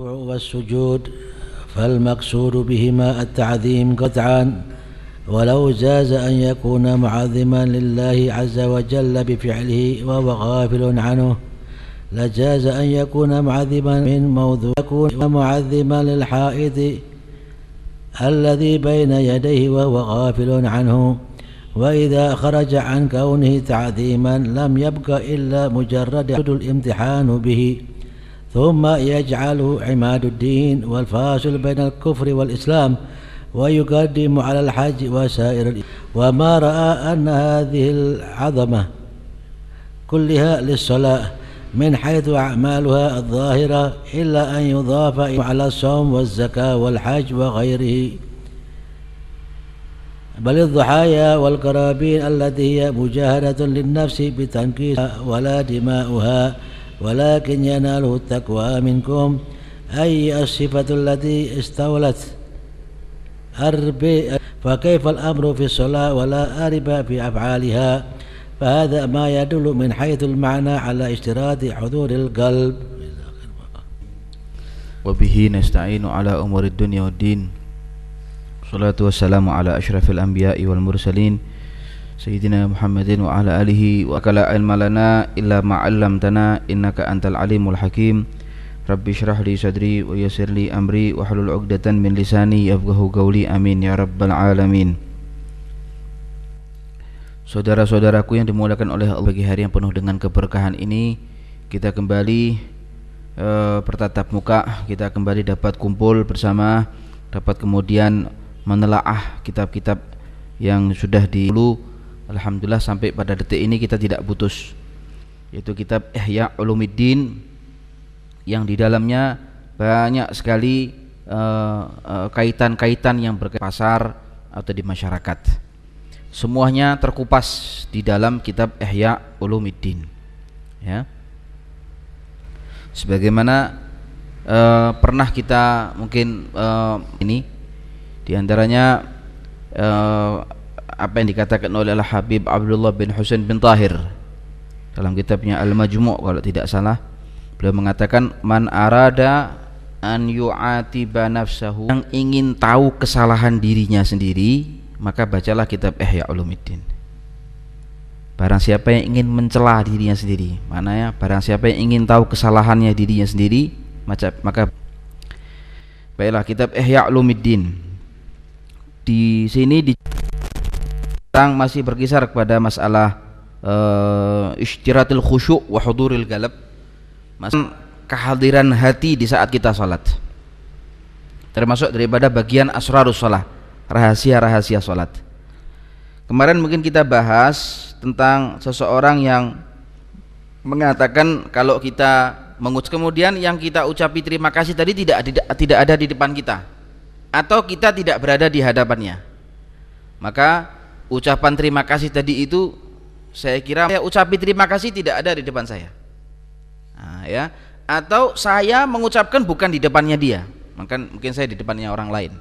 والسجود فالمقصود بهما التعظيم قطعا. ولو جاز أن يكون معظما لله عز وجل بفعله وهو غافل عنه لجاز أن يكون معظما من موضوع يكون معظما للحائط الذي بين يديه وهو غافل عنه. وإذا خرج عن كونه تعظيما لم يبق إلا مجرد الامتحان به. ثم يجعله عماد الدين والفاصل بين الكفر والإسلام ويقدم على الحج وسائر وما رأى أن هذه العظمة كلها للصلاة من حيث أعمالها الظاهرة إلا أن يضاف على الصوم والزكاة والحج وغيره. بل الضحايا والقرابين التي هي مجاهدة للنفس بتنكيسها ولا دماؤها ولكن يناله التقوى منكم أي الصفة التي استولت؟ أرب فكيف الأمر في الصلاة ولا أرب في أفعالها؟ فهذا ما يدل من حيث المعنى على اشتراط حضور القلب. وبه نستعين على أمور الدنيا والدين. صلاة والسلام على أشرف الأنبياء والمرسلين. سيدنا محمد وعلى آله وكلا علم لنا إلا ما علمتنا إنك أنت العليم الحكيم رب اشرح لي صدري ويسر لي أمري واحلل عقدة من لساني يفقه قولي آمين يا رب العالمين Saudara-saudaraku yang dimuliakan oleh Allah bagi hari yang penuh dengan keberkahan ini Kita kembali e, bertatap muka Kita kembali dapat kumpul bersama Dapat kemudian menelaah kitab-kitab yang sudah di Alhamdulillah sampai pada detik ini kita tidak putus. Yaitu kitab Ihya Ulumiddin Yang di dalamnya banyak sekali eh, eh, kaitan-kaitan uh, uh, yang berkaitan pasar atau di masyarakat. Semuanya terkupas di dalam kitab Ihya Ulumiddin ya. Sebagaimana uh, pernah kita mungkin uh, ini di antaranya uh, apa yang dikatakan oleh Al Habib Abdullah bin Husain bin Tahir dalam kitabnya Al Majmu' kalau tidak salah beliau mengatakan man arada an yu'atiba nafsahu yang ingin tahu kesalahan dirinya sendiri maka bacalah kitab Ihya Ulumuddin. Barang siapa yang ingin mencela dirinya sendiri, mana ya? Barang siapa yang ingin tahu kesalahannya dirinya sendiri, maka maka baiklah kitab Ihya Ulumuddin. Di sini di tang masih berkisar kepada masalah uh, istiratul khusyuk wa huduril galab. Mas kehadiran hati di saat kita salat. Termasuk daripada bagian asrarus salat rahasia-rahasia sholat kemarin mungkin kita bahas tentang seseorang yang mengatakan kalau kita mengucap kemudian yang kita ucapi terima kasih tadi tidak tidak tidak ada di depan kita atau kita tidak berada di hadapannya maka ucapan terima kasih tadi itu saya kira saya ucapi terima kasih tidak ada di depan saya. Nah, ya. Atau saya mengucapkan bukan di depannya dia. Maka mungkin saya di depannya orang lain.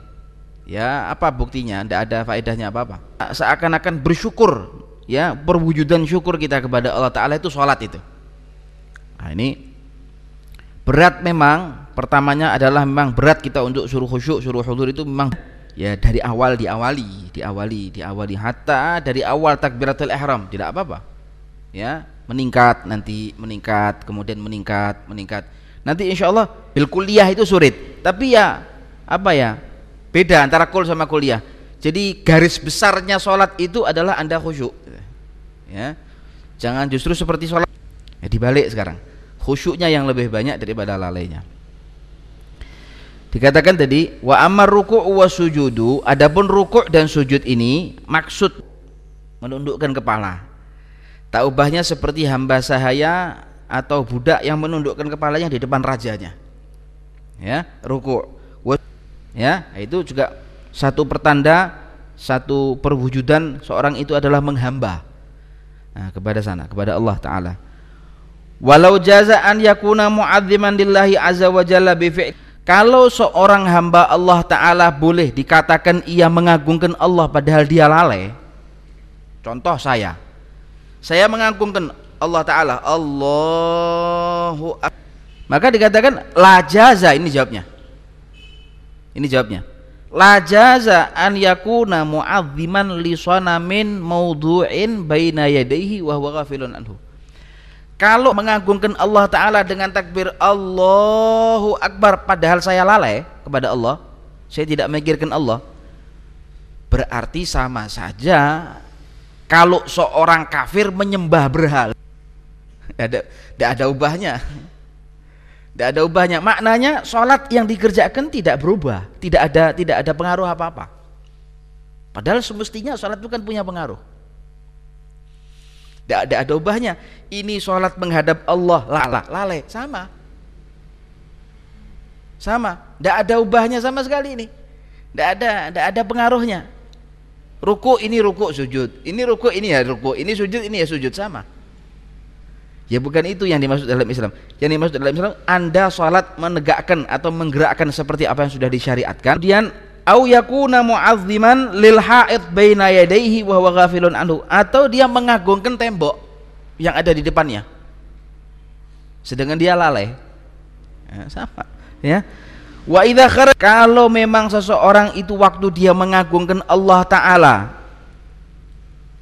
Ya apa buktinya? Tidak ada faedahnya apa-apa. Seakan-akan bersyukur ya perwujudan syukur kita kepada Allah Ta'ala itu sholat itu. Nah ini berat memang. Pertamanya adalah memang berat kita untuk suruh khusyuk suruh hudur itu memang ya dari awal diawali diawali diawali hatta dari awal takbiratul ihram tidak apa-apa ya meningkat nanti meningkat kemudian meningkat meningkat nanti insya Allah bil kuliah itu sulit tapi ya apa ya Beda antara kul sama kuliah. Jadi garis besarnya sholat itu adalah anda khusyuk. Ya, jangan justru seperti sholat. Ya, dibalik sekarang. Khusyuknya yang lebih banyak daripada lalainya. Dikatakan tadi wa amar ruku' wa sujudu, adapun ruku' dan sujud ini maksud menundukkan kepala. Tak ubahnya seperti hamba sahaya atau budak yang menundukkan kepalanya di depan rajanya. Ya, ruku' ya itu juga satu pertanda satu perwujudan seorang itu adalah menghamba nah, kepada sana kepada Allah taala walau jazaan yakuna mu'adziman lillahi azza wa jalla kalau seorang hamba Allah taala boleh dikatakan ia mengagungkan Allah padahal dia lalai contoh saya saya mengagungkan Allah taala Allahu Maka dikatakan la jaza ini jawabnya. Ini jawabnya. La jaza an yakuna mu'azziman li sanamin mawdu'in baina yadayhi wa huwa ghafilun anhu. Kalau mengagungkan Allah Ta'ala dengan takbir Allahu Akbar Padahal saya lalai kepada Allah Saya tidak memikirkan Allah Berarti sama saja. Kalau seorang kafir menyembah berhala Tidak ada, ubahnya. Tidak ada ubahnya. Maknanya sholat yang dikerjakan tidak berubah Tidak ada tidak ada pengaruh apa-apa. Padahal semestinya sholat bukan punya pengaruh tidak ada, ada ubahnya. Ini sholat menghadap Allah, lala, lalai, sama. Sama, tidak ada ubahnya sama sekali ini. Tidak ada, tidak ada pengaruhnya. Ruku ini ruku sujud, ini ruku ini ya ruku, ini sujud ini ya sujud sama. Ya bukan itu yang dimaksud dalam Islam. Yang dimaksud dalam Islam, Anda sholat menegakkan atau menggerakkan seperti apa yang sudah disyariatkan. Kemudian au yakuna mu'azziman lil ha'id baina yadayhi wa huwa ghafilun anhu. Atau dia mengagungkan tembok yang ada di depannya. Sedangkan dia lalai. Ya, sama ya. Wa idza kalau memang seseorang itu waktu dia mengagungkan Allah taala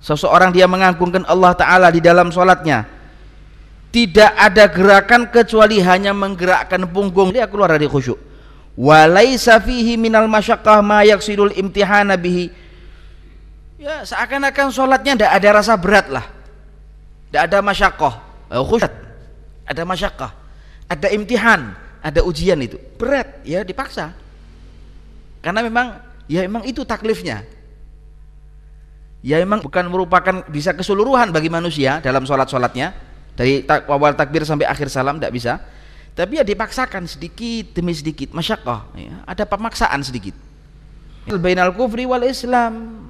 seseorang dia mengagungkan Allah taala di dalam salatnya tidak ada gerakan kecuali hanya menggerakkan punggung. Dia keluar dari khusyuk walaisa fihi minal masyaqqah ma yaksidul imtihana bihi. Ya seakan-akan sholatnya tidak ada rasa berat lah. Tidak ada masyaqqah. Eh, khusyat. Ada masyaqqah. Ada imtihan. Ada ujian itu. Berat. Ya dipaksa. Karena memang ya memang itu taklifnya. Ya memang bukan merupakan bisa keseluruhan bagi manusia dalam sholat-sholatnya. Dari awal takbir sampai akhir salam tidak bisa tapi ya dipaksakan sedikit demi sedikit masyakkah ya. ada pemaksaan sedikit. Bainal kufri wal islam.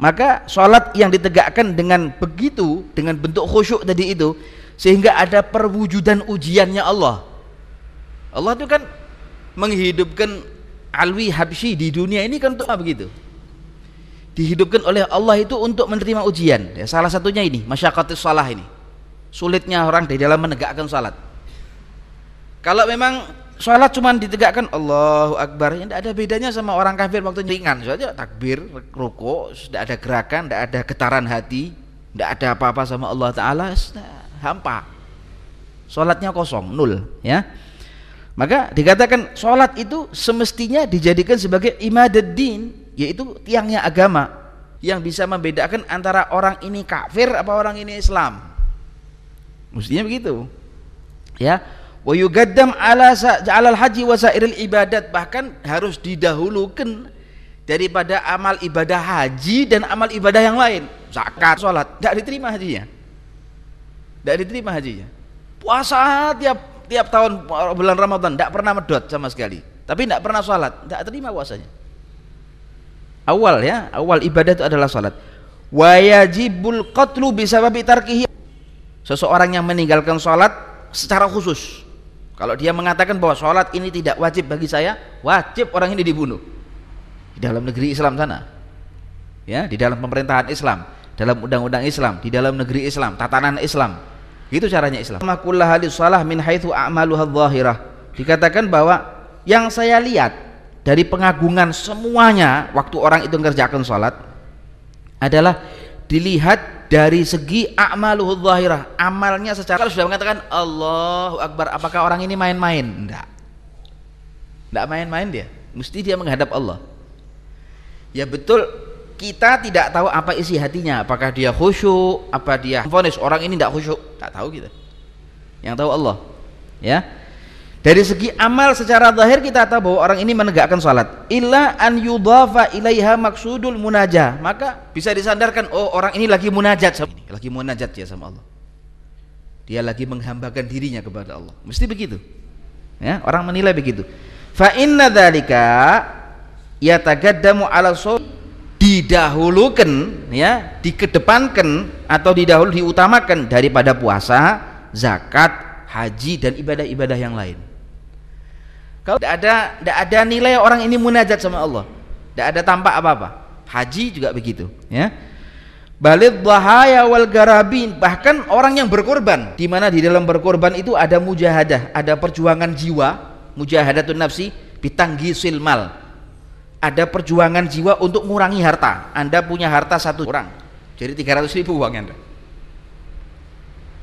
Maka sholat yang ditegakkan dengan begitu dengan bentuk khusyuk tadi itu sehingga ada perwujudan ujiannya Allah. Allah itu kan menghidupkan alwi habsyi di dunia ini kan untuk apa begitu? Dihidupkan oleh Allah itu untuk menerima ujian. Ya, salah satunya ini masyakatus salah ini. Sulitnya orang di dalam menegakkan salat kalau memang sholat cuma ditegakkan Allahu Akbar, ya tidak ada bedanya sama orang kafir waktu ringan saja takbir, ruku, tidak ada gerakan, tidak ada getaran hati, tidak ada apa-apa sama Allah Taala, hampa. Sholatnya kosong, nul, ya. Maka dikatakan sholat itu semestinya dijadikan sebagai imaduddin, yaitu tiangnya agama yang bisa membedakan antara orang ini kafir apa orang ini Islam. Mestinya begitu. Ya, wa yugaddam ala alal haji wa sairil ibadat. Bahkan harus didahulukan daripada amal ibadah haji dan amal ibadah yang lain. Zakat sholat. Tidak diterima hajinya. Tidak diterima hajinya. Puasa tiap tiap tahun bulan Ramadan. Tidak pernah medot sama sekali. Tapi tidak pernah sholat. Tidak terima puasanya. Awal ya. Awal ibadah itu adalah sholat. Wajibul qatlu bisa babi tarkihi. Seseorang yang meninggalkan sholat secara khusus kalau dia mengatakan bahwa sholat ini tidak wajib bagi saya, wajib orang ini dibunuh. Di dalam negeri Islam sana. Ya, di dalam pemerintahan Islam, dalam undang-undang Islam, di dalam negeri Islam, tatanan Islam. Itu caranya Islam. Makullah salah min haitsu a'maluha dhahirah. Dikatakan bahwa yang saya lihat dari pengagungan semuanya waktu orang itu mengerjakan sholat adalah dilihat dari segi a'maluhu zahirah amalnya secara kalau sudah mengatakan Allahu Akbar apakah orang ini main-main? Enggak. Enggak main-main dia. Mesti dia menghadap Allah. Ya betul kita tidak tahu apa isi hatinya. Apakah dia khusyuk apa dia fonis orang ini tidak khusyuk. Tak tahu kita. Yang tahu Allah. Ya dari segi amal secara zahir kita tahu bahwa orang ini menegakkan salat. Illa an yudhafa ilaiha maksudul munajah. Maka bisa disandarkan oh orang ini lagi munajat lagi munajat ya sama Allah. Dia lagi menghambakan dirinya kepada Allah. Mesti begitu. Ya, orang menilai begitu. Fa inna dzalika yatagaddamu ala didahulukan ya, dikedepankan atau didahulu diutamakan daripada puasa, zakat, haji dan ibadah-ibadah yang lain. Kalau tidak ada tidak ada nilai orang ini munajat sama Allah. Tidak ada tampak apa-apa. Haji juga begitu, ya. balid dhahaya wal garabin. Bahkan orang yang berkorban. Di mana di dalam berkorban itu ada mujahadah ada perjuangan jiwa mujahadatun nafsi bitanggi silmal ada perjuangan jiwa untuk mengurangi harta. Anda punya harta satu orang jadi 300 ribu uang anda.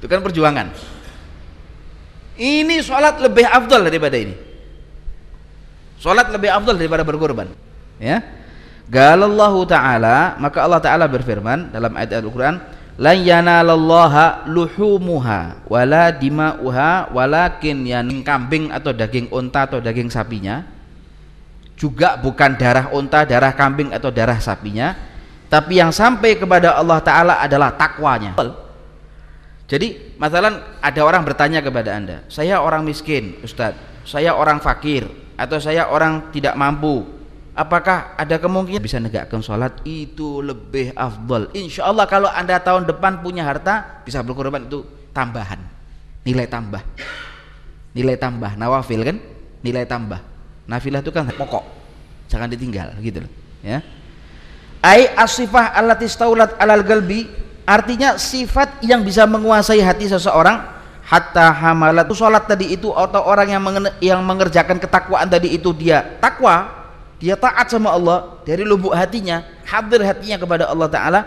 Itu kan perjuangan. Ini sholat lebih afdal daripada ini sholat lebih afdal daripada berkorban. Ya. Galallahu ta'ala maka Allah ta'ala berfirman dalam ayat Al-Quran lan yanalallaha luhumuha wala dima'uha walakin yang kambing atau daging unta atau daging sapinya juga bukan darah unta, darah kambing atau darah sapinya tapi yang sampai kepada Allah Ta'ala adalah takwanya. Jadi masalah ada orang bertanya kepada anda saya orang miskin Ustadz. Saya orang fakir atau saya orang tidak mampu. Apakah ada kemungkinan? Bisa negakkan sholat? Itu lebih afdol. Insya Allah kalau anda tahun depan punya harta bisa berkorban itu tambahan. Nilai tambah. Nilai tambah. Nawafil kan? Nilai tambah. Nafilah itu kan pokok. Jangan ditinggal gitu loh ya. Ai asifah allati alal galbi artinya sifat yang bisa menguasai hati seseorang hatta hamalat. Sholat tadi itu atau orang yang yang mengerjakan ketakwaan tadi itu dia takwa dia taat sama Allah dari lubuk hatinya hadir hatinya kepada Allah Ta'ala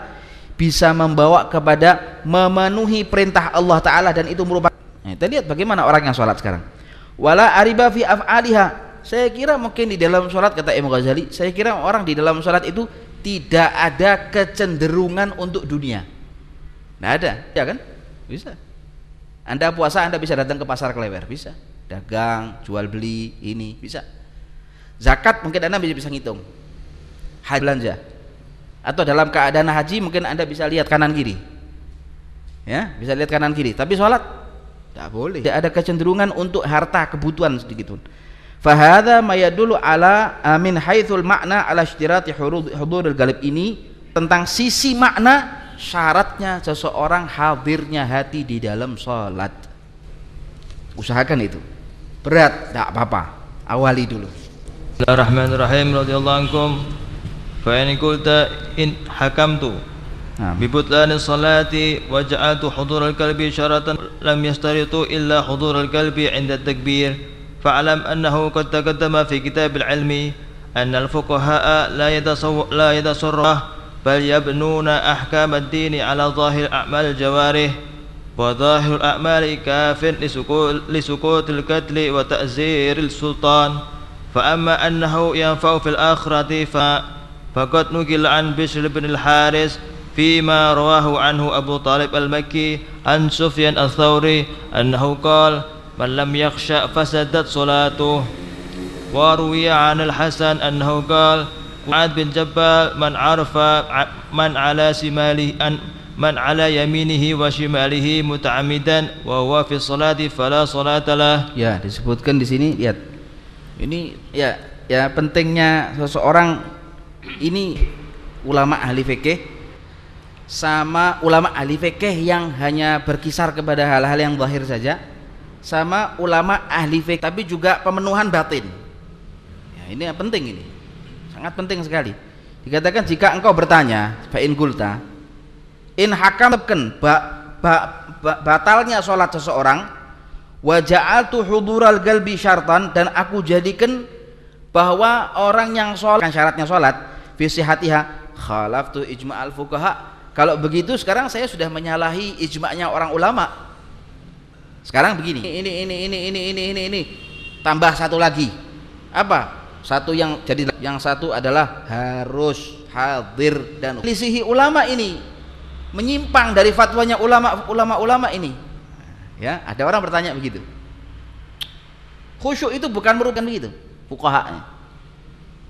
bisa membawa kepada memenuhi perintah Allah Ta'ala dan itu merupakan nah, kita lihat bagaimana orang yang sholat sekarang. Wala ariba fi af'aliha. Saya kira mungkin di dalam sholat kata Imam Ghazali saya kira orang di dalam sholat itu tidak ada kecenderungan untuk dunia. Tidak ada ya kan? Bisa anda puasa anda bisa datang ke pasar kelewer bisa dagang jual beli ini bisa Zakat mungkin Anda bisa, bisa ngitung. Haji belanja. Atau dalam keadaan haji mungkin Anda bisa lihat kanan kiri. Ya, bisa lihat kanan kiri. Tapi sholat tidak boleh. Tidak ada kecenderungan untuk harta kebutuhan sedikit pun. Fahada mayadulu ala amin haithul makna ala ishtirati hudurul galib ini tentang sisi makna syaratnya seseorang hadirnya hati di dalam sholat usahakan itu berat tidak apa-apa awali dulu الله الرحمن الرحيم رضي الله عنكم فإن قلت إن حكمت ببطلان الصلاة وجعلت حضور القلب شرطا لم يشترط إلا حضور القلب عند التكبير فاعلم أنه قد تقدم في كتاب العلم أن الفقهاء لا يتصور لا يتصرف بل يبنون أحكام الدين على ظاهر أعمال الجوارح وظاهر الأعمال كاف لسقوط القتل وتأزير السلطان. فأما أنه ينفع في الآخرة فقد نقل عن بشر بن الحارث فيما رواه عنه أبو طالب المكي عن سفيان الثوري أنه قال من لم يخشى فسدت صلاته وروي عن الحسن أنه قال Mu'ad bin Jabal man arfa man ala simali an man ala yaminihi wa shimalihi muta'amidan wa huwa fi salati fala salatalah. Ya, disebutkan di sini lihat. Ini ya ya pentingnya seseorang ini ulama ahli fikih sama ulama ahli fikih yang hanya berkisar kepada hal-hal yang zahir saja sama ulama ahli fikih tapi juga pemenuhan batin. Ya, ini penting ini sangat penting sekali. Dikatakan jika engkau bertanya fa'in gulta in hakamkan ba, ba, ba, batalnya sholat seseorang wa ja'altu hudural galbi syartan dan aku jadikan bahwa orang yang sholat kan syaratnya sholat fi sihatiha khalaftu ijma' al fuqaha. Kalau begitu sekarang saya sudah menyalahi ijma'nya orang ulama. Sekarang begini. Ini ini ini ini ini ini ini. Tambah satu lagi. Apa satu yang jadi yang satu adalah harus hadir dan lisihi ulama ini menyimpang dari fatwanya ulama ulama ulama ini Ya, ada orang bertanya begitu. Khusyuk itu bukan merupakan begitu. Fuqaha.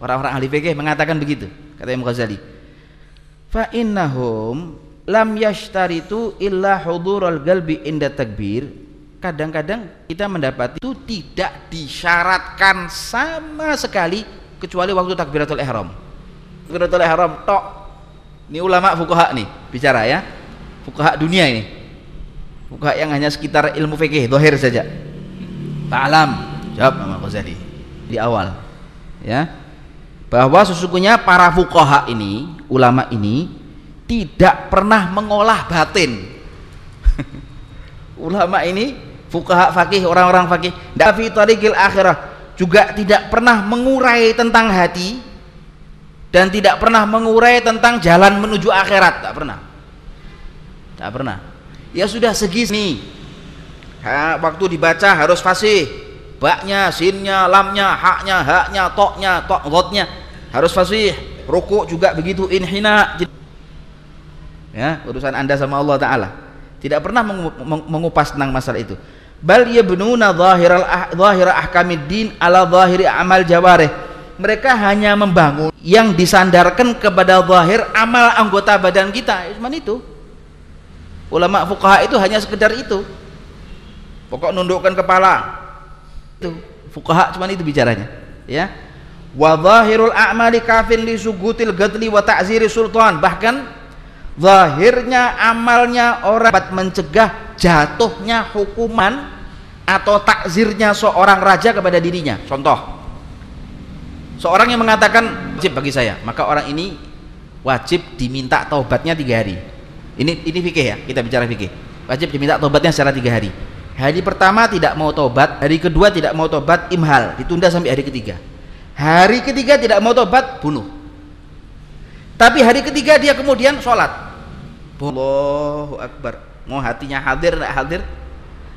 Orang-orang ahli fikih mengatakan begitu, kata Imam Ghazali. Fa innahum lam yashtaritu illa hudurul galbi inda takbir. Kadang-kadang kita mendapati itu tidak disyaratkan sama sekali kecuali waktu takbiratul ihram. Takbiratul ihram tok. Ini ulama fuqaha nih bicara ya. Fuqaha dunia ini buka yang hanya sekitar ilmu fikih dohir saja ta'lam jawab Imam Ghazali di awal ya bahwa sesungguhnya para fuqaha ini ulama ini tidak pernah mengolah batin ulama ini fukaha fakih orang-orang fakih fi tariqil akhirah. Juga tidak pernah mengurai tentang hati dan tidak pernah mengurai tentang jalan menuju akhirat. Tak pernah. Tak pernah. Ya sudah segi nih ha, waktu dibaca harus fasih. Baknya, sinnya, lamnya, haknya, haknya, toknya, tok, gotnya. Harus fasih. Rukuk juga begitu. Inhina. Ya urusan anda sama Allah Ta'ala. Tidak pernah mengupas tentang masalah itu bal yabnuna zahiral ah, zahira ahkamiddin ala zahiri amal jawarih. Mereka hanya membangun yang disandarkan kepada zahir amal anggota badan kita. Cuma itu. Ulama fuqaha itu hanya sekedar itu. Pokok nundukkan kepala. Itu. Fuqaha cuma itu bicaranya. Ya. Wa zahirul a'mali kafin li sugutil gadli wa ta'ziri sultan. Bahkan zahirnya amalnya orang dapat mencegah jatuhnya hukuman atau takzirnya seorang raja kepada dirinya. Contoh. Seorang yang mengatakan wajib bagi saya. Maka orang ini wajib diminta taubatnya tiga hari. Ini ini fikih ya kita bicara fikih. Wajib diminta taubatnya secara tiga hari. Hari pertama tidak mau tobat hari kedua tidak mau tobat imhal. Ditunda sampai hari ketiga. Hari ketiga tidak mau tobat bunuh. Tapi hari ketiga dia kemudian sholat. Allahu Akbar mau hatinya hadir tidak hadir?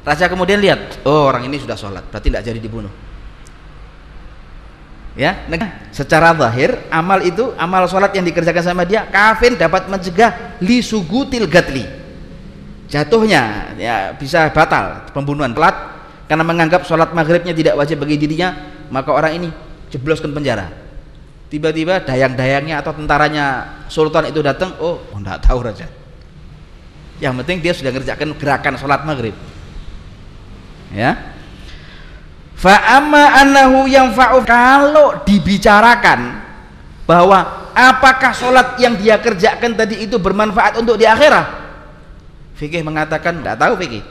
Raja kemudian lihat oh orang ini sudah sholat berarti tidak jadi dibunuh. Ya nah, secara zahir amal itu amal sholat yang dikerjakan sama dia kafin dapat mencegah li sugutil gatli. Jatuhnya ya bisa batal pembunuhan pelat karena menganggap sholat maghribnya tidak wajib bagi dirinya maka orang ini jebloskan penjara. Tiba-tiba dayang-dayangnya atau tentaranya sultan itu datang oh oh, tahu raja yang penting dia sudah mengerjakan gerakan sholat maghrib. Ya. Fa'amma annahu yang fa'u kalau dibicarakan bahwa apakah sholat yang dia kerjakan tadi itu bermanfaat untuk di akhirat? Fikih mengatakan tidak tahu fikih.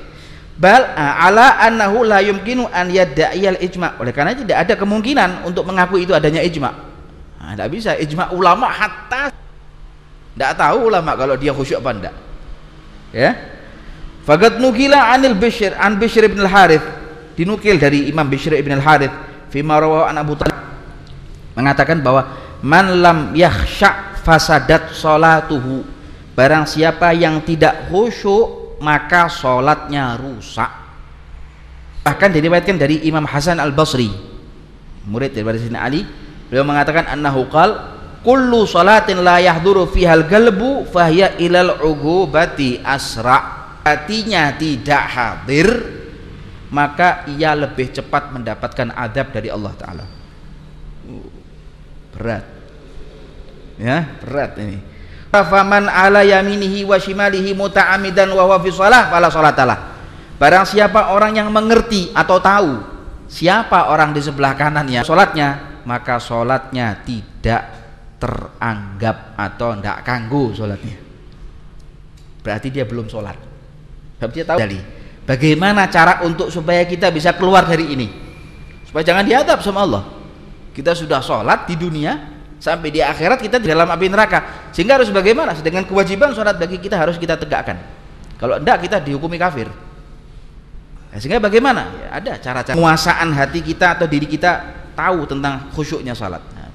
Bal ala annahu la yumkinu an yadda'iyal ijma. Oleh karena tidak ada kemungkinan untuk mengakui itu adanya ijma. Nah, tidak bisa. Ijma ulama hatta tidak tahu ulama kalau dia khusyuk apa tidak ya. Fagat nukila anil bishr an bishr ibn al-harith. Dinukil dari imam bishr ibn al-harith. Fima rawahu an abu talib. Mengatakan bahwa man lam yakhsha fasadat salatuhu Barang siapa yang tidak khusyuk maka sholatnya rusak. Bahkan diriwayatkan dari Imam Hasan Al Basri, murid daripada Sayyidina Ali, beliau mengatakan annahu qal kullu salatin la yahduru fihal galbu fahiya ilal ugubati asra. Hatinya tidak hadir maka ia lebih cepat mendapatkan adab dari Allah taala. Berat. Ya, berat ini faman ala yaminihi wa shimalihi muta'amidan wa huwa fi shalah fala salatalah barang siapa orang yang mengerti atau tahu siapa orang di sebelah kanannya salatnya maka salatnya tidak teranggap atau tidak kanggu salatnya. Berarti dia belum salat. Berarti dia tahu dari bagaimana cara untuk supaya kita bisa keluar dari ini? Supaya jangan dihadap sama Allah. Kita sudah sholat di dunia sampai di akhirat kita di dalam api neraka. Sehingga harus bagaimana? Dengan kewajiban sholat bagi kita harus kita tegakkan. Kalau tidak kita dihukumi kafir. Nah, sehingga bagaimana? Ya, ada cara-cara. Penguasaan hati kita atau diri kita tahu tentang khusyuknya sholat nah,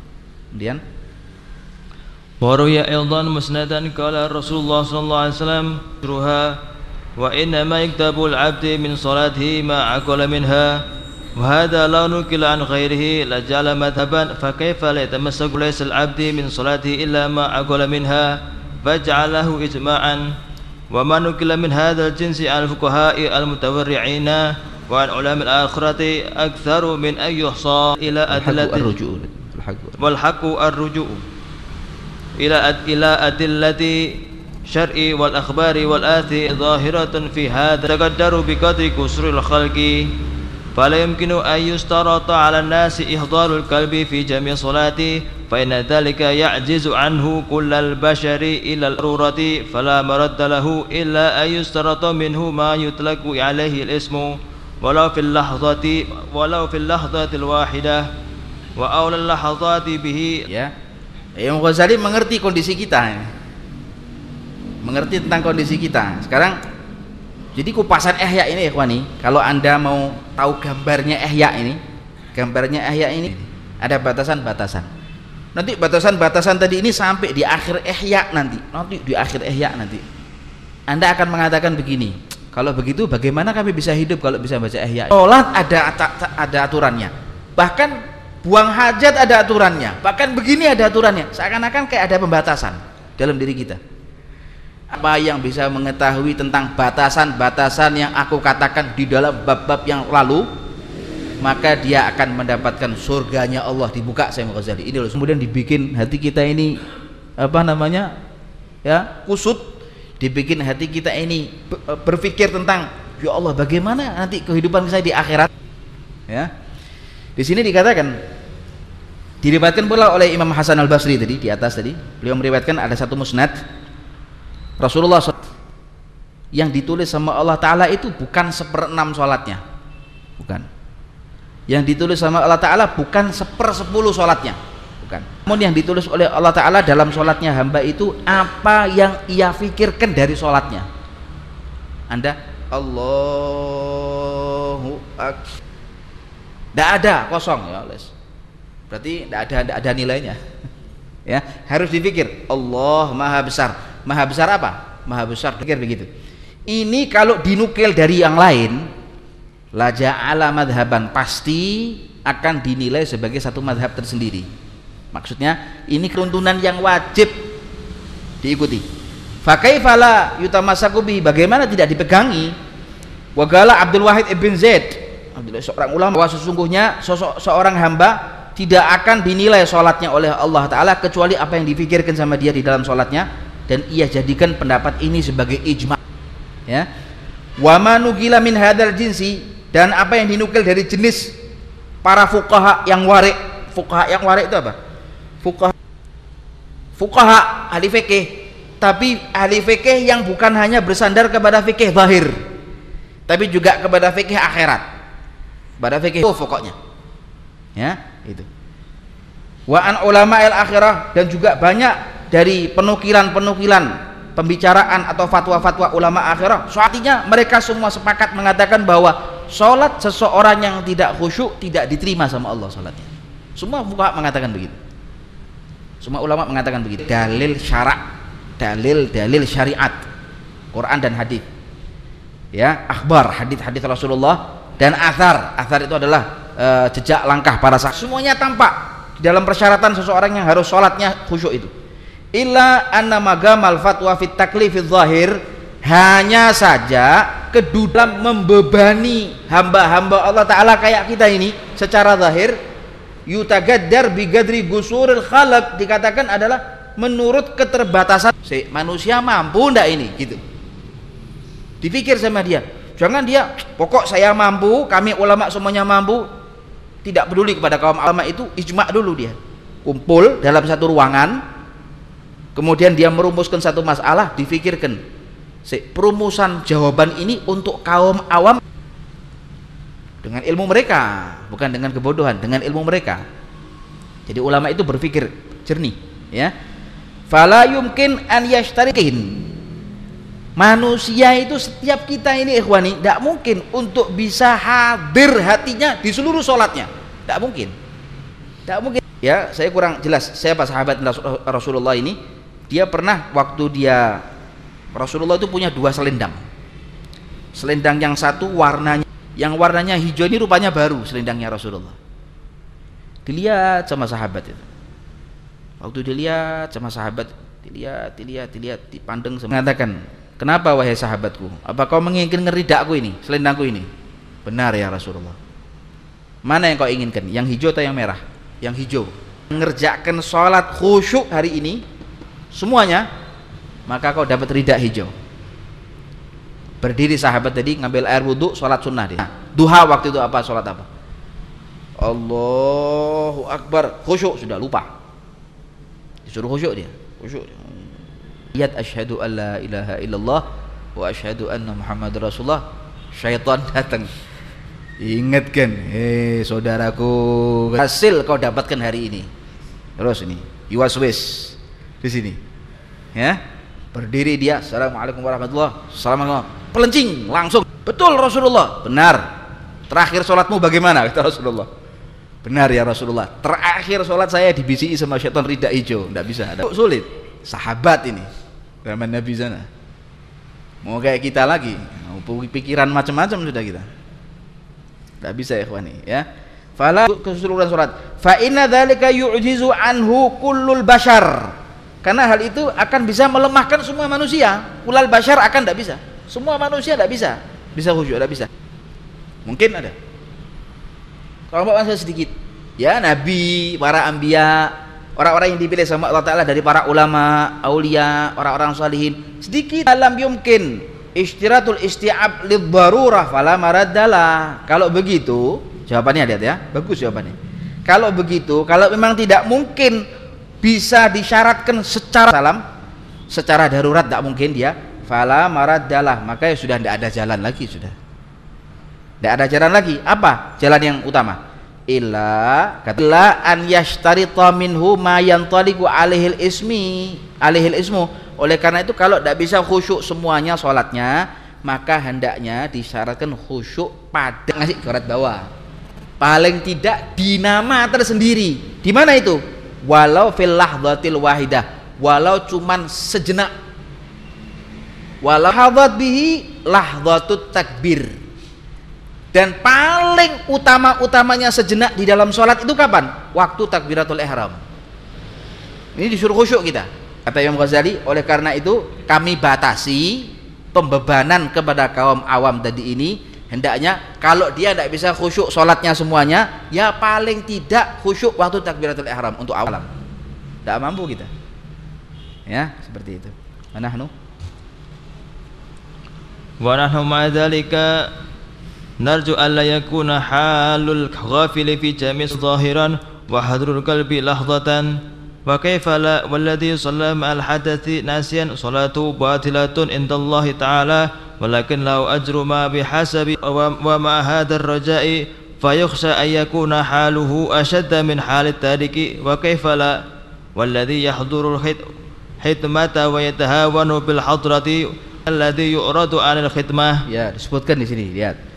kemudian Waruya Eldan musnadan kala Rasulullah sallallahu alaihi wasallam ruha wa inna ma yaktabul abdi min salatihi ma aqala minha وهذا لا نكل عن غيره لجعل مذهبا فكيف لا يتمسك ليس العبد من صلاته إلا ما عقل منها فجعله إجماعا وما نكل من هذا الجنس عن الفقهاء المتورعين وعن علماء الآخرة أكثر من أن يحصى إلى أدلة الرجوع والحق الرجوع. إلى إلى أدلة شرع والأخبار والآثار ظاهرة في هذا. تقدر بقدر كسر الخلق. فلا يمكن أن يشترط على الناس إحضار القلب في جميع صلاته فإن ذلك يعجز عنه كل البشر إلى الضرورة فلا مرد له إلا أن يشترط منه ما يطلق عليه الاسم ولو في اللحظة ولو في اللحظة الواحدة وأولى اللحظات به. ya Imam Ghazali mengerti kondisi kita mengerti tentang kondisi kita. Sekarang jadi kupasan ihya ini ya ikhwani kalau anda mau tahu gambarnya ihya ini gambarnya ihya ini ada batasan-batasan. Nanti batasan-batasan tadi ini sampai di akhir ihya nanti. Nanti di akhir ihya nanti. Anda akan mengatakan begini kalau begitu bagaimana kami bisa hidup kalau bisa baca ihya? Sholat ada ada aturannya. Bahkan buang hajat ada aturannya. Bahkan begini ada aturannya. Seakan-akan kayak ada pembatasan dalam diri kita. Apa yang bisa mengetahui tentang batasan-batasan yang aku katakan di dalam bab-bab yang lalu maka dia akan mendapatkan surganya Allah. Dibuka saya Ghazali ini loh kemudian dibikin hati kita ini apa namanya ya kusut. Dibikin hati kita ini berpikir tentang ya Allah bagaimana nanti kehidupan saya di akhirat? Ya. Di sini dikatakan diriwayatkan pula oleh Imam Hasan Al Basri tadi di atas tadi. Beliau meriwayatkan ada satu musnad. Rasulullah yang ditulis sama Allah Ta'ala itu bukan seperenam sholatnya. Bukan. Yang ditulis sama Allah Ta'ala bukan sepersepuluh sholatnya. Bukan. Namun yang ditulis oleh Allah Ta'ala dalam sholatnya hamba itu apa yang ia pikirkan dari sholatnya. Anda? Allahu Akbar. Tidak ada kosong. Ya berarti tidak ada, tidak ada nilainya. Ya harus dipikir Allah maha besar. Maha besar apa? Maha besar pikir begitu. Ini kalau dinukil dari yang lain laja ala madhaban pasti akan dinilai sebagai satu madhab tersendiri. Maksudnya ini keruntunan yang wajib diikuti. Fakaifala yutamasakubi bagaimana tidak dipegangi? Wagala Abdul Wahid ibn Zaid seorang ulama bahwa sesungguhnya sosok seorang hamba tidak akan dinilai sholatnya oleh Allah Ta'ala kecuali apa yang difikirkan sama dia di dalam sholatnya dan ia jadikan pendapat ini sebagai ijma. Ya. Wa manugila min hadal jinsi dan apa yang dinukil dari jenis para fuqaha yang warik. Fuqaha yang warik itu apa? Fuqaha fuqaha ahli fikih tapi ahli fikih yang bukan hanya bersandar kepada fikih zahir tapi juga kepada fikih akhirat. Pada fikih itu pokoknya. Ya itu. Wa an ulama al akhirah dan juga banyak dari penukilan-penukilan pembicaraan atau fatwa-fatwa ulama akhirah. Soatinya mereka semua sepakat mengatakan bahwa sholat seseorang yang tidak khusyuk tidak diterima sama Allah sholatnya. Semua buka mengatakan begitu. Semua ulama mengatakan begitu. Dalil syarak dalil dalil syariat Quran dan hadis. Ya akhbar hadis-hadis Rasulullah dan athar. Athar itu adalah e, jejak langkah para saksi. Semuanya tampak di dalam persyaratan seseorang yang harus sholatnya khusyuk itu. Illa anna magamal fatwa fit taklifil zahir hanya saja kedudukan membebani hamba-hamba Allah Ta'ala kayak kita ini secara zahir yutagaddar bigadri gusuril khalaq dikatakan adalah menurut keterbatasan. Si manusia mampu ndak ini? Gitu. Dipikir sama dia. Jangan dia pokok saya mampu kami ulama semuanya mampu tidak peduli kepada kaum ulama itu ijma dulu dia. Kumpul dalam satu ruangan kemudian dia merumuskan satu masalah difikirkan perumusan jawaban ini untuk kaum awam dengan ilmu mereka bukan dengan kebodohan dengan ilmu mereka. Jadi ulama itu berpikir jernih ya. Fala yumkin an yashtarikin manusia itu setiap kita ini ikhwani tidak mungkin untuk bisa hadir hatinya di seluruh sholatnya. Tidak mungkin. Tidak mungkin. Ya saya kurang jelas. Saya pas sahabat Rasulullah ini dia pernah waktu dia Rasulullah itu punya dua selendang. Selendang yang satu warnanya yang warnanya hijau ini rupanya baru selendangnya Rasulullah. Dilihat sama sahabat itu. Waktu dilihat sama sahabat dilihat dilihat dilihat dipandang sama mengatakan kenapa wahai sahabatku? Apa kau menginginkan ngeridakku ini selendangku ini? Benar ya Rasulullah. Mana yang kau inginkan? Yang hijau atau yang merah? Yang hijau. Mengerjakan sholat khusyuk hari ini semuanya maka kau dapat rida hijau. Berdiri sahabat tadi ngambil air wudhu sholat sunnah dia. Duha waktu itu apa sholat apa? Allahu Akbar. Khusyuk sudah lupa. Disuruh khusyuk dia. Khusyuk lihat asyhadu la ilaha illallah wa asyhadu anna muhammad rasulullah. Syaitan datang. Ingatkan hei saudaraku hasil kau dapatkan hari ini. Terus ini yuwaswis di sini. Ya? Berdiri dia assalamualaikum warahmatullah. Assalamualaikum. Pelencing langsung. Betul Rasulullah. Benar. Terakhir sholatmu bagaimana? kata Rasulullah. Benar ya Rasulullah. Terakhir sholat saya dibisiki sama syaitan ridak hijau. Tidak bisa ada. Sulit? Sahabat ini zaman Nabi sana. Mau kayak kita lagi? Mau pikiran macam-macam sudah kita. Tidak bisa ya ikhwani ya. Fala keseluruhan surat fa inna dzalika yu'jizu anhu kullul bashar. Karena hal itu akan bisa melemahkan semua manusia. Kulal bashar akan tidak bisa. Semua manusia tidak bisa. Bisa khusyuk tidak bisa. Mungkin ada. Kalau masih sedikit. Ya nabi para ambia orang-orang yang dipilih sama Allah Ta'ala dari para ulama aulia orang-orang salihin sedikit dalam yumkin istiratul isti'ab lid darurah fala maraddalah kalau begitu Jawabannya lihat ya, bagus jawabannya. Kalau begitu, kalau memang tidak mungkin bisa disyaratkan secara salam, secara darurat tidak mungkin dia, fala maradalah, maka ya sudah tidak ada jalan lagi sudah. Tidak ada jalan lagi. Apa jalan yang utama? Illa katalah an yashtarita minhu ma yantaliqu alaihil ismi, alaihil ismu. Oleh karena itu kalau tidak bisa khusyuk semuanya sholatnya, maka hendaknya disyaratkan khusyuk pada ngasih korat bawah. Paling tidak di nama tersendiri. Di mana itu? Walau fil lahdhatil wahidah. Walau cuman sejenak. Walau hadhat bihi lahdhatut takbir dan paling utama-utamanya sejenak di dalam sholat itu kapan? waktu takbiratul ihram. Ini disuruh khusyuk kita kata Imam Ghazali. Oleh karena itu kami batasi pembebanan kepada kaum awam tadi ini. Hendaknya kalau dia tidak bisa khusyuk sholatnya semuanya ya paling tidak khusyuk waktu takbiratul ihram untuk awalam tidak mampu kita. Ya seperti itu. Nahnu? Wa nahnu ma نرجو ألا يكون حال الغافل في جميع ظاهرا وحضر القلب لحظة. وكيف لا؟ والذي صلى مع الحدث ناسيا صلاته باطلة عند الله تعالى ولكن له أجر ما بحسب ومع هذا الرجاء فيخشى أن يكون حاله أشد من حال التارك. وكيف لا؟ والذي يحضر الخدمة ويتهاون بالحضرة الذي يؤرد عن الخدمة. يا disebutkan di sini. Lihat.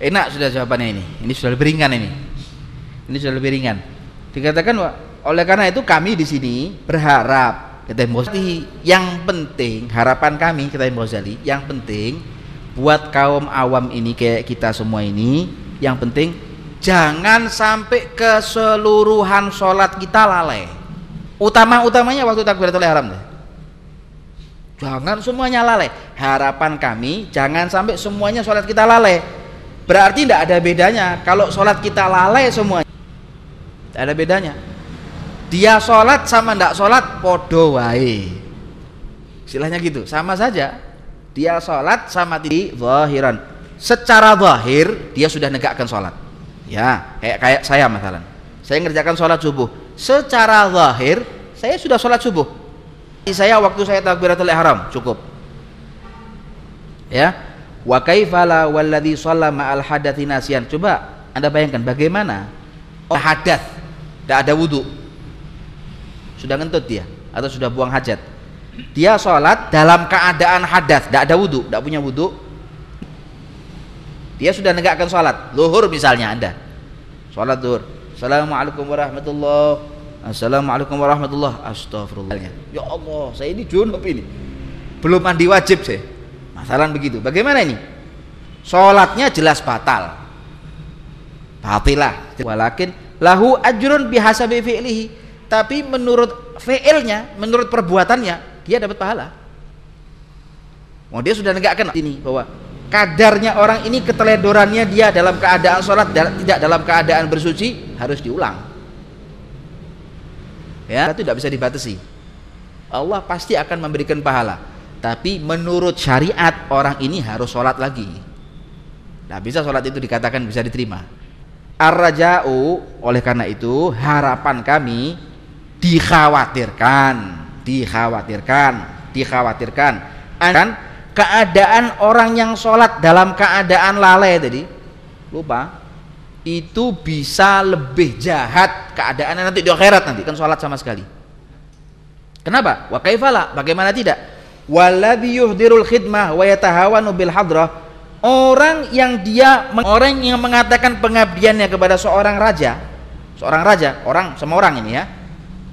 Enak sudah jawabannya ini. Ini sudah lebih ringan ini. Ini sudah lebih ringan. Dikatakan oleh karena itu kami di sini berharap kata Imam yang penting harapan kami kata Imam yang penting buat kaum awam ini kayak kita semua ini yang penting jangan sampai keseluruhan sholat kita lalai. Utama-utamanya waktu takbiratul ihram deh. Jangan semuanya lalai. Harapan kami jangan sampai semuanya sholat kita lalai berarti tidak ada bedanya. Kalau sholat kita lalai semuanya tidak ada bedanya. Dia sholat sama ndak sholat podo wae. Istilahnya gitu. Sama saja. Dia sholat sama di zahiran. Secara zahir dia sudah negakkan sholat. Ya kayak kayak saya masalah saya ngerjakan sholat subuh. Secara zahir saya sudah sholat subuh. Saya waktu saya takbiratul ihram cukup. Ya wa kaifala walladhi shalla ma'al hadathi nasian coba anda bayangkan bagaimana? Oh, hadat tidak ada wudhu sudah ngentut dia atau sudah buang hajat. Dia sholat dalam keadaan hadas tidak ada wudhu tidak punya wudhu dia sudah negakkan sholat. Luhur misalnya anda. Sholat luhur Assalamualaikum warahmatullah. Assalamualaikum warahmatullah. Astagfirullah Ya Allah saya ini junub ini. Belum mandi wajib sih masalah begitu bagaimana ini sholatnya jelas batal batilah walakin lahu ajrun bihasabi fi'lihi tapi menurut fi'ilnya, menurut perbuatannya, dia dapat pahala. Oh, dia sudah negakkan ini bahwa kadarnya orang ini keteledorannya dia dalam keadaan sholat tidak dalam keadaan bersuci harus diulang. Ya, itu tidak bisa dibatasi. Allah pasti akan memberikan pahala. Tapi menurut syariat orang ini harus sholat lagi. Tidak bisa sholat itu dikatakan bisa diterima. Ar-raja'u oleh karena itu harapan kami dikhawatirkan dikhawatirkan dikhawatirkan. Kan keadaan orang yang sholat dalam keadaan lalai tadi lupa itu bisa lebih jahat keadaannya nanti di akhirat nanti kan sholat sama sekali. Kenapa? Wa kaifala bagaimana tidak Walladhi yuhdirul khidmah wa yatahawanu bil hadrah. Orang yang dia orang yang mengatakan pengabdiannya kepada seorang raja seorang raja orang semua orang ini ya.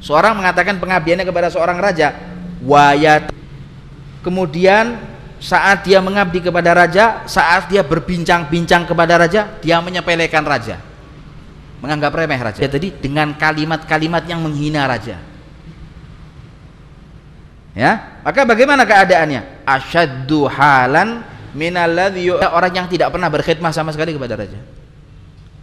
Seorang mengatakan pengabdiannya kepada seorang raja wayat kemudian saat dia mengabdi kepada raja saat dia berbincang-bincang kepada raja dia menyepelekan raja. Menganggap remeh raja. Tadi dengan kalimat-kalimat yang menghina raja ya? Maka bagaimana keadaannya? Asyaddu halan minalladzi orang yang tidak pernah berkhidmah sama sekali kepada raja.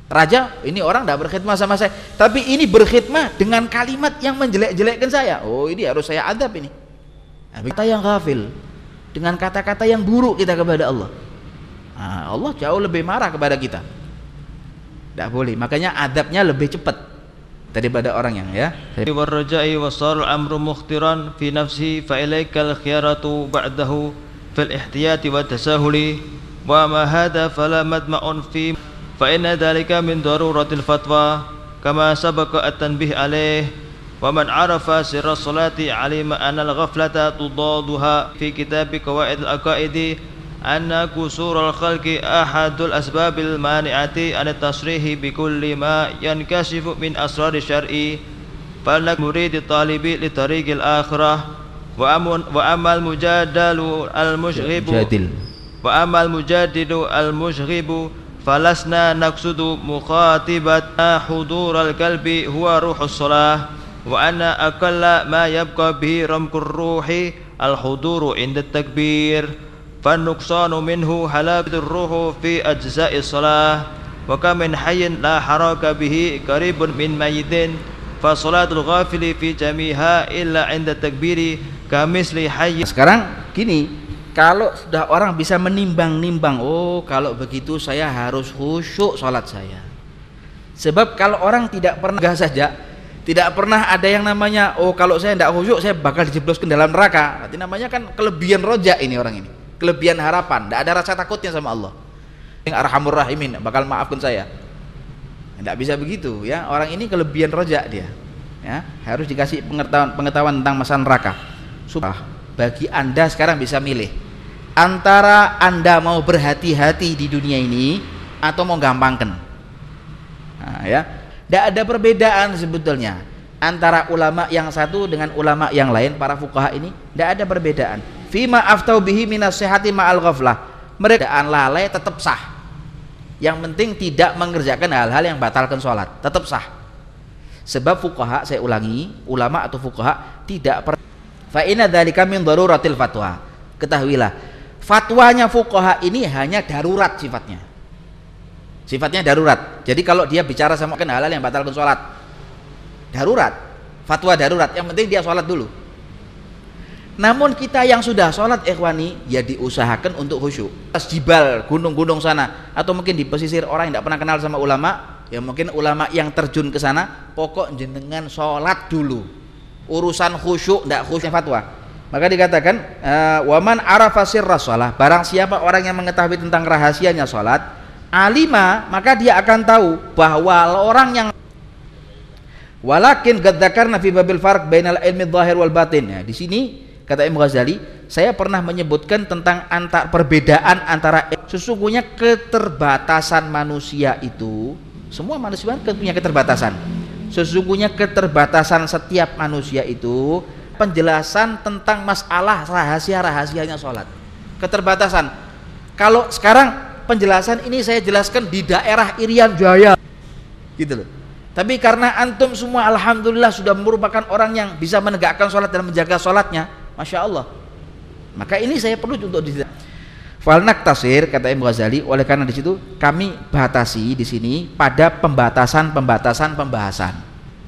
Raja ini orang tidak berkhidmah sama saya. Tapi ini berkhidmah dengan kalimat yang menjelek-jelekkan saya. Oh ini harus saya adab ini. Nah, kita yang ghafil. Dengan kata-kata yang buruk kita kepada Allah. Nah, Allah jauh lebih marah kepada kita. Tidak boleh. Makanya adabnya lebih cepat daripada orang yang ya. Warajai wasal amru mukhtiran fi nafsi fa ilaikal khiyaratu ba'dahu fil ihtiyati wa tasahuli wa ma hadha fala madma'un fi fa inna dhalika min daruratil fatwa kama sabaqa at-tanbih alaih wa man arafa sirra salati alima anna al-ghaflata tudaduha fi kitab qawaid al-aqaidi أن كسور الخلق أحد الأسباب المانعة عن التصريح بكل ما ينكشف من أسرار الشرع فلك مريد الطالب لطريق الآخرة. وأما المجادل المشغب وأما المجادل المشغب فلسنا نقصد مخاطبة حضور القلب هو روح الصلاة. وأن أقل ما يبقى به رمك الروح الحضور عند التكبير. فالنقصان منه هلاك الروح في أجزاء الصلاة وكم من حي لا حرك به قريب من ميت فصلاة الغافل في جميعها إلا عند التكبير كمثل حي sekarang gini kalau sudah orang bisa menimbang-nimbang oh kalau begitu saya harus khusyuk sholat saya sebab kalau orang tidak pernah saja tidak pernah ada yang namanya oh kalau saya tidak khusyuk saya bakal dijebloskan dalam neraka nanti namanya kan kelebihan rojak ini orang ini kelebihan harapan. Tidak ada rasa takutnya sama Allah. Yang arhamur rahimin bakal maafkan saya. Tidak bisa begitu ya. Orang ini kelebihan rojak dia ya. Harus dikasih pengetahuan pengetahuan tentang masa neraka. Supaya bagi anda sekarang bisa milih antara anda mau berhati-hati di dunia ini atau mau gampangkan. Nah, ya. Tidak ada perbedaan sebetulnya antara ulama yang satu dengan ulama yang lain para fukaha ini. Tidak ada perbedaan fima aftau bihi minas sehati ma'al ghaflah. Mereka lalai tetap sah. Yang penting tidak mengerjakan hal-hal yang batalkan sholat. Tetap sah. Sebab fukaha saya ulangi ulama atau fukaha tidak per fa inna dzalika min daruratil fatwa. Ketahuilah fatwanya fukaha ini hanya darurat sifatnya. Sifatnya darurat. Jadi kalau dia bicara sama kan hal-hal yang batalkan sholat. Darurat. Fatwa darurat. Yang penting dia sholat dulu namun kita yang sudah sholat ikhwani ya diusahakan untuk khusyuk. Jibal, gunung-gunung sana atau mungkin di pesisir orang yang tidak pernah kenal sama ulama, ya mungkin ulama yang terjun ke sana, pokok jenengan sholat dulu. Urusan khusyuk tidak khusyuk fatwa. Maka dikatakan uh, waman arafasir rasulah barang siapa orang yang mengetahui tentang rahasianya sholat, alima maka dia akan tahu bahwa orang yang Walakin gadzakarna fi babil farq bainal ilmi dhahir wal batin. Ya, di sini kata Imam Ghazali saya pernah menyebutkan tentang antar perbedaan antara sesungguhnya keterbatasan manusia itu semua manusia kan punya keterbatasan. Sesungguhnya keterbatasan setiap manusia itu penjelasan tentang masalah rahasia-rahasianya sholat. Keterbatasan. Kalau sekarang penjelasan ini saya jelaskan di daerah Irian Jaya. Gitu loh. Tapi karena antum semua alhamdulillah sudah merupakan orang yang bisa menegakkan sholat dan menjaga sholatnya Masya Allah. Maka ini saya perlu untuk di Falnak tasir kata Imam Ghazali oleh karena di situ kami batasi di sini pada pembatasan-pembatasan pembahasan.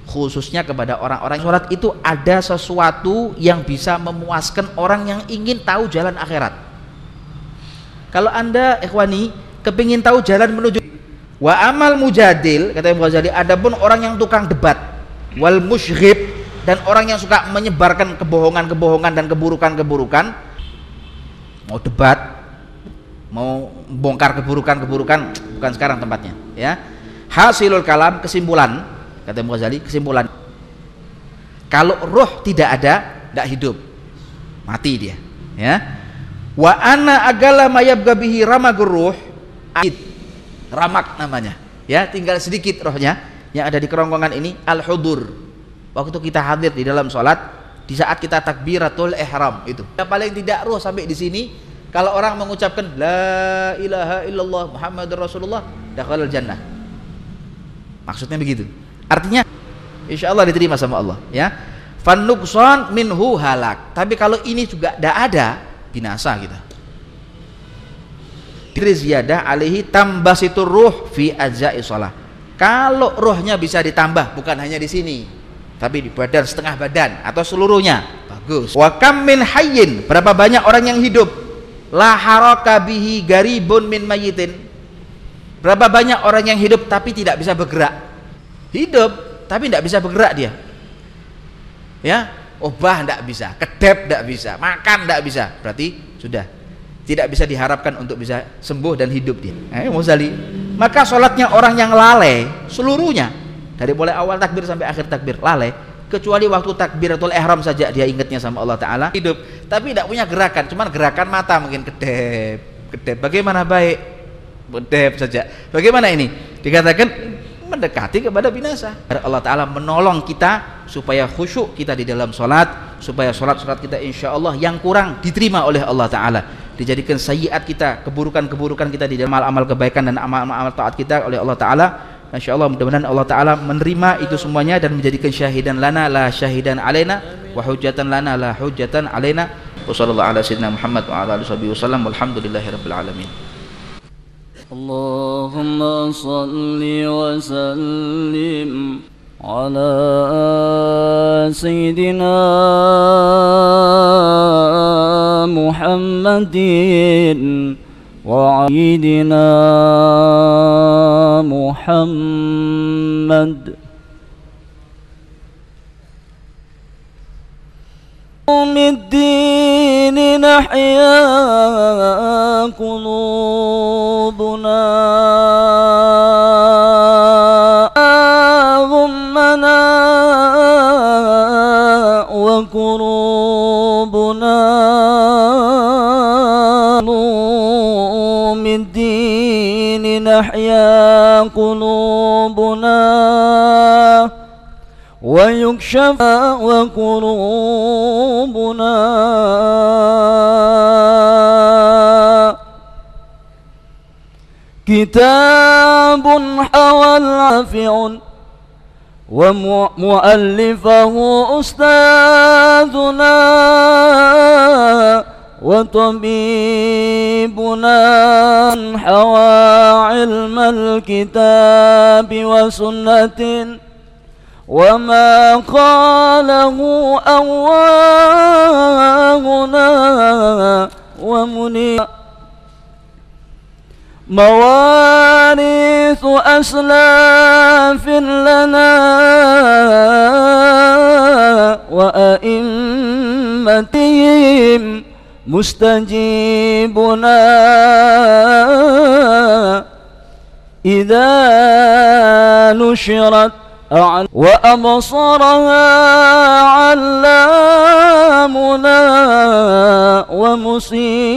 Khususnya kepada orang-orang sholat itu ada sesuatu yang bisa memuaskan orang yang ingin tahu jalan akhirat. Kalau anda ikhwani kepingin tahu jalan menuju wa amal mujadil kata Imam Ghazali adapun orang yang tukang debat. Wal musyrib dan orang yang suka menyebarkan kebohongan-kebohongan dan keburukan-keburukan mau debat mau bongkar keburukan-keburukan bukan sekarang tempatnya ya. Hasilul kalam kesimpulan kata Ghazali kesimpulan. Kalau roh tidak ada tidak hidup. Mati dia ya. Wa ana agala mayab gabihi ramaguruh ramak namanya ya. Tinggal sedikit rohnya yang ada di kerongkongan ini al hudur waktu kita hadir di dalam sholat di saat kita takbiratul ihram itu. Yang paling tidak roh sampai di sini kalau orang mengucapkan la ilaha illallah muhammadur rasulullah dakhalal jannah. Maksudnya begitu. Artinya insya Allah diterima sama Allah ya. Fanukson minhu halak. Tapi kalau ini juga tidak ada binasa kita. Diri ziyadah alaihi tambasitur ruh fi ajza'i shalah kalau rohnya bisa ditambah bukan hanya di sini tapi di badan setengah badan atau seluruhnya. Bagus. Wa kam min hayyin berapa banyak orang yang hidup? La haraka bihi garibun min mayitin berapa banyak orang yang hidup tapi tidak bisa bergerak? Hidup tapi tidak bisa bergerak dia. Ya? Obah tidak bisa kedep tidak bisa makan tidak bisa. Berarti sudah. Tidak bisa diharapkan untuk bisa sembuh dan hidup dia. Eh, Muzali. Maka sholatnya orang yang lalai seluruhnya dari mulai awal takbir sampai akhir takbir lalai. Kecuali waktu takbiratul ihram saja dia ingatnya sama Allah Ta'ala. Hidup. Tapi tidak punya gerakan cuman gerakan mata mungkin. Kedep kedep. Bagaimana baik? Kedep saja. Bagaimana ini? Dikatakan mendekati kepada binasa. Allah Ta'ala menolong kita supaya khusyuk kita di dalam sholat supaya sholat-sholat kita insya Allah yang kurang diterima oleh Allah Ta'ala. Dijadikan sayiat kita keburukan-keburukan kita di dalam amal-amal kebaikan dan amal-amal taat kita oleh Allah Ta'ala Insya Allah mudah-mudahan Allah Ta'ala menerima itu semuanya dan menjadikan syahidan lana la syahidan alaina wa hujatan lana la hujatan alaina wa sallallahu ala sayyidina Muhammad wa ala alihi wasallam walhamdulillahi rabbil alamin Allahumma salli wa sallim على سيدنا محمد وعيدنا محمد. يوم الدين نحيا تحيا قلوبنا ويكشف وقلوبنا كتاب حوى العافع ومؤلفه أستاذنا وطبيبنا حوى علم الكتاب وسنة وما قاله أواهنا ومنير مواريث أسلاف لنا وأئمتهم مستجيبنا. إذا نشرت وأبصرها علامنا ومصيبنا.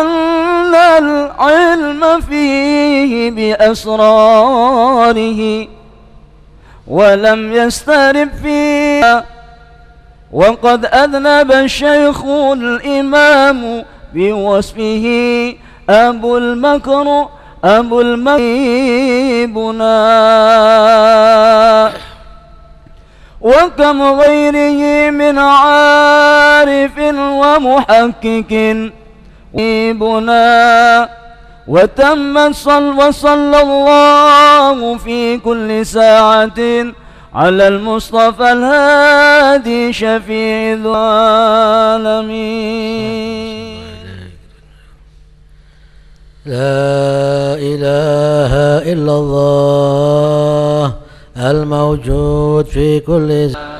أن العلم فيه بأسراره ولم يسترب فيه وقد أذنب الشيخ الإمام بوصفه أبو المكر أبو المكيبنا. وكم غيره من عارف ومحقق ويبنا وتم صل وصلى الله في كل ساعة. على المصطفى الهادي شفيع العالمين. لا إله إلا الله الموجود في كل زمان.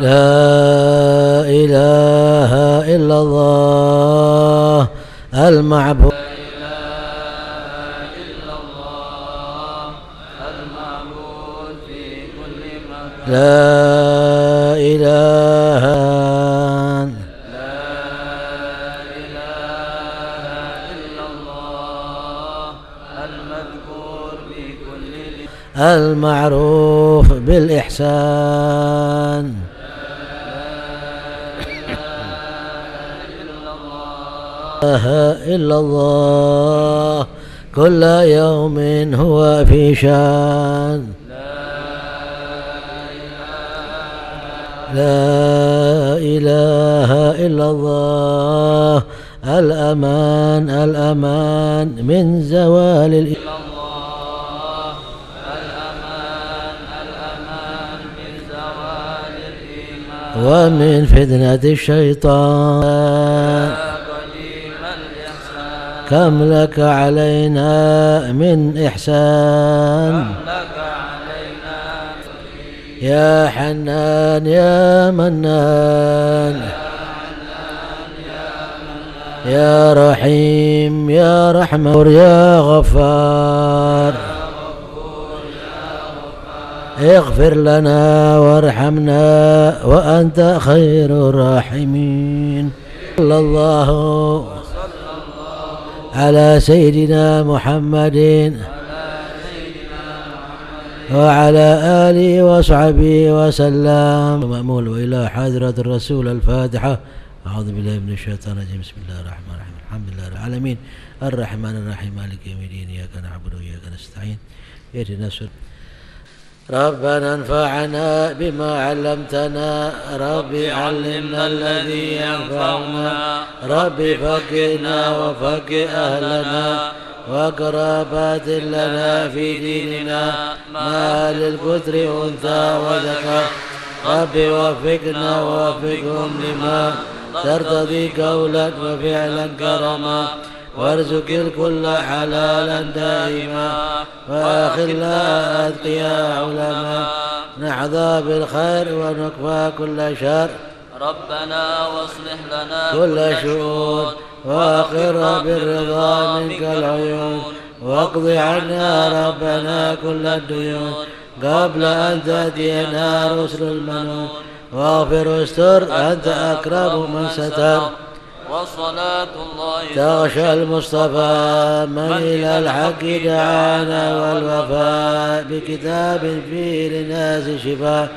لا إله إلا الله المعبود لا إله المعروف بالإحسان. إله إلا الله. كل يوم هو في شان. لا إله إلا الله. الأمان الأمان من زوال الإيمان ومن فتنة الشيطان. كم لك علينا من إحسان. يا حنان يا منان. يا رحيم يا رحمة يا غفار. اغفر لنا وارحمنا وأنت خير الراحمين. صلى الله على سيدنا محمد. وعلى آله وصحبه وسلم. مأمول وإلى حضرة الرسول الفاتحة. أعوذ بالله من الشيطان الرجيم. بسم الله الرحمن الرحيم. الحمد لله رب العالمين. الرحمن الرحيم. مالك يوم الدين. إياك نعبد وإياك نستعين. اهدنا الصراط. ربنا انفعنا بما علمتنا. ربي علمنا الذي ينفعنا. ربي فقنا وفق أهلنا. وقرابات لنا في ديننا ما للكثر أنثى وذكر. ربي وفقنا ووفقهم لما ترتضي قولا وفعلا كرما. وارزق الكل حلالا دائما. وأخلا أتقياء علماء نحظى بالخير ونكفى كل شر. ربنا واصلح لنا كل شؤون. وأقر بالرضا منك العيون واقض عنا ربنا كل الديون قبل أن تأتينا رسل المنون واغفر واستر أنت أقرب من ستر وصلاة الله تغشى المصطفى من إلى الحق دعانا والوفاء بكتاب فيه للناس شفاء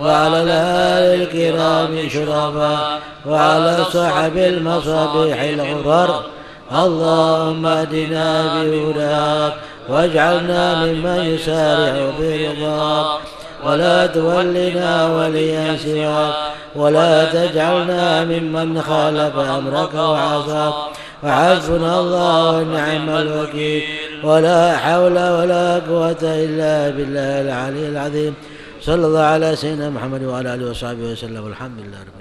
وعلى الآل الكرام شرفاء وعلى صحب المصابيح الغرر. اللهم اهدنا بهداك واجعلنا ممن يسارع برضاك ولا تولنا وليا سواك. ولا تجعلنا ممن خالف أمرك وعصاك. وحسبنا الله ونعم الوكيل. ولا حول ولا قوة إلا بالله العلي العظيم. صلى الله على سيدنا محمد وعلى آله وصحبه وسلم والحمد لله رب